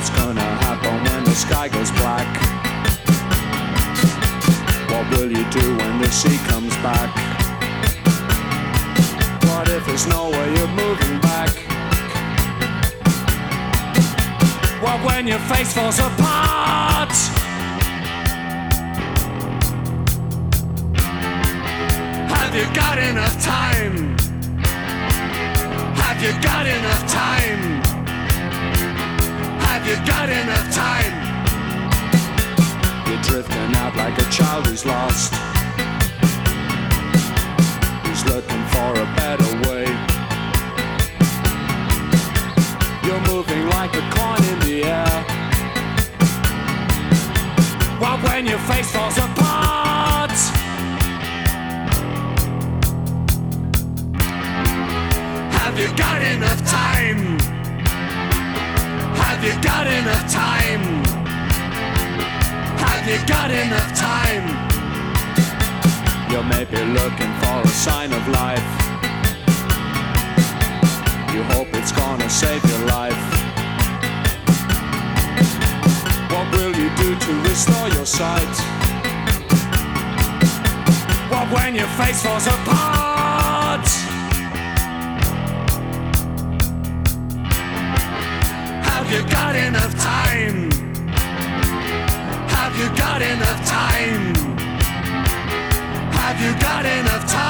What's gonna happen when the sky goes black? What will you do when the sea comes back? What if there's no way of moving back? What when your face falls apart? Have you got enough time? Have you got enough time? You got enough time? You're drifting out like a child who's lost. Who's looking for a better way. You're moving like a coin in the air. What when your face falls apart? Have you got enough time? Have you got enough time? Have you got enough time? You may be looking for a sign of life. You hope it's gonna save your life. What will you do to restore your sight? What when your face falls apart? Have you got enough time? Have you got enough time? Have you got enough time?